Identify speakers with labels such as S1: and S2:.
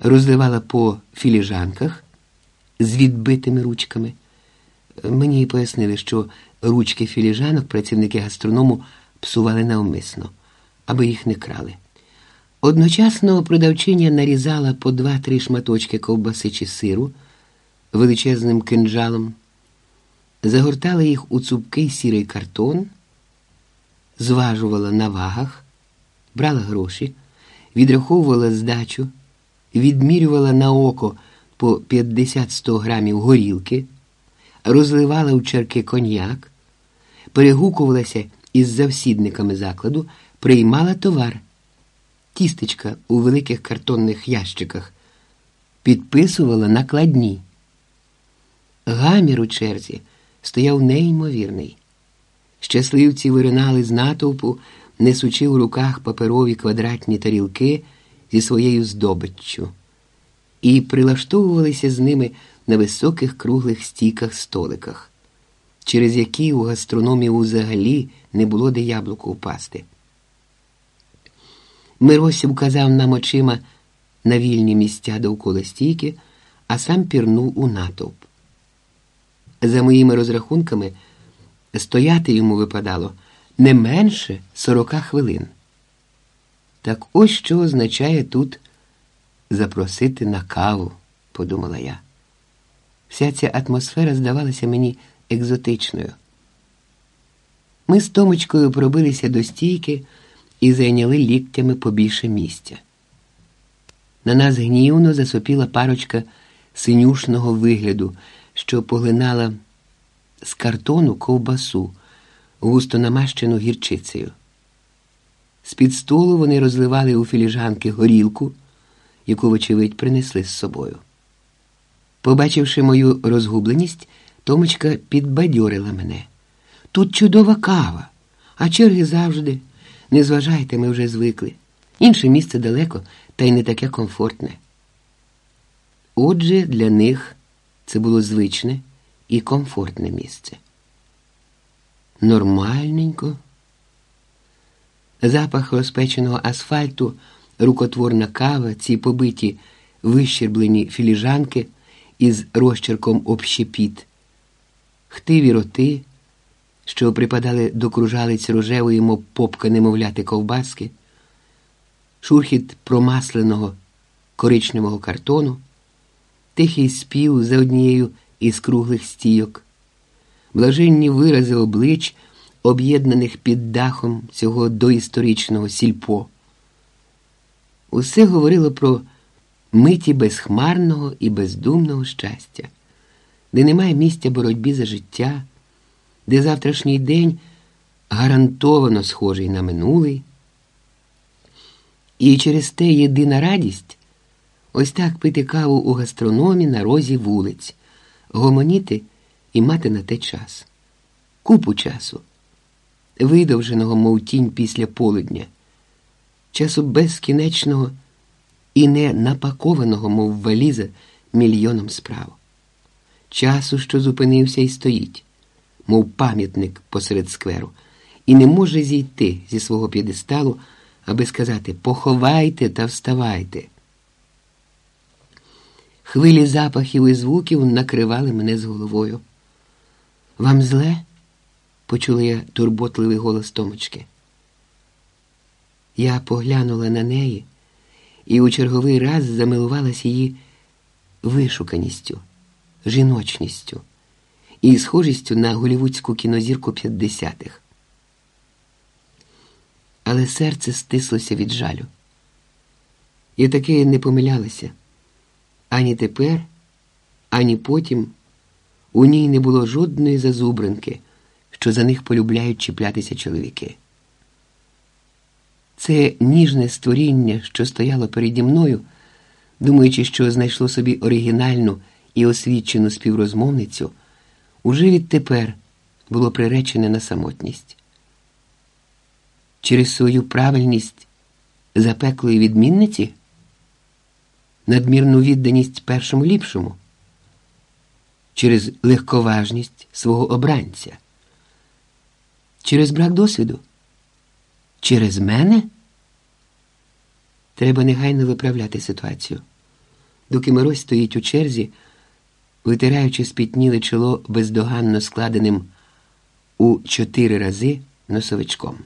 S1: розливала по філіжанках з відбитими ручками. Мені пояснили, що ручки філіжанок працівники гастроному псували навмисно, аби їх не крали. Одночасно продавчиня нарізала по два-три шматочки ковбаси чи сиру величезним кинджалом, загортала їх у цупкий сірий картон, зважувала на вагах, брала гроші, відраховувала здачу, відмірювала на око по 50-100 грамів горілки, розливала у черки коньяк, перегукувалася із завсідниками закладу, приймала товар, тістечка у великих картонних ящиках, підписувала накладні. Гамір у черзі стояв неймовірний. Щасливці виринали з натовпу, несучи у руках паперові квадратні тарілки зі своєю здобиччю, і прилаштовувалися з ними на високих круглих стійках столиках, через які у гастрономів взагалі не було де яблуку впасти. Миросів казав нам очима на вільні місця довкола стійки, а сам пірнув у натовп. За моїми розрахунками, стояти йому випадало не менше сорока хвилин. Так ось що означає тут запросити на каву, подумала я. Вся ця атмосфера здавалася мені екзотичною. Ми з Томочкою пробилися до стійки і зайняли ліктями побільше місця. На нас гнівно засопіла парочка синюшного вигляду, що поглинала з картону ковбасу, густо намащену гірчицею. З-під столу вони розливали у філіжанки горілку, яку, вочевидь, принесли з собою. Побачивши мою розгубленість, Томочка підбадьорила мене. Тут чудова кава, а черги завжди. Не зважайте, ми вже звикли. Інше місце далеко, та й не таке комфортне. Отже, для них це було звичне і комфортне місце. Нормальненько. Запах розпеченого асфальту, рукотворна кава, ці побиті вищерблені філіжанки із розчерком общепіт, хтиві роти, що припадали до кружалиць рожевої, мов попка немовляти ковбаски, шурхіт промасленого коричневого картону, тихий спів за однією із круглих стійок, блаженні вирази облич, об'єднаних під дахом цього доісторичного сільпо. Усе говорило про миті безхмарного і бездумного щастя, де немає місця боротьбі за життя, де завтрашній день гарантовано схожий на минулий. І через те єдина радість ось так пити каву у гастрономі на розі вулиць, гомоніти і мати на те час, купу часу, видовженого, мов тінь після полудня, часу безкінечного і не напакованого, мов валіза, мільйоном справ, часу, що зупинився і стоїть, мов пам'ятник посеред скверу, і не може зійти зі свого п'єдесталу, аби сказати поховайте та вставайте. Хвилі запахів і звуків накривали мене з головою. Вам зле? Почула я турботливий голос Томочки. Я поглянула на неї і у черговий раз замилувалась її вишуканістю, жіночністю і схожістю на голівудську кінозірку 50-х. Але серце стислося від жалю. Я таки не помилялася ані тепер, ані потім у ній не було жодної зазубринки, що за них полюбляють чіплятися чоловіки. Це ніжне створіння, що стояло переді мною, думаючи, що знайшло собі оригінальну і освічену співрозмовницю, уже відтепер було приречене на самотність. Через свою правильність запеклої відмінниці, надмірну відданість першому ліпшому, через легковажність свого обранця, через брак досвіду. Через мене? Треба негайно виправляти ситуацію. доки Мирось стоїть у черзі, витираючи спітніле чоло бездоганно складеним у чотири рази носовичком.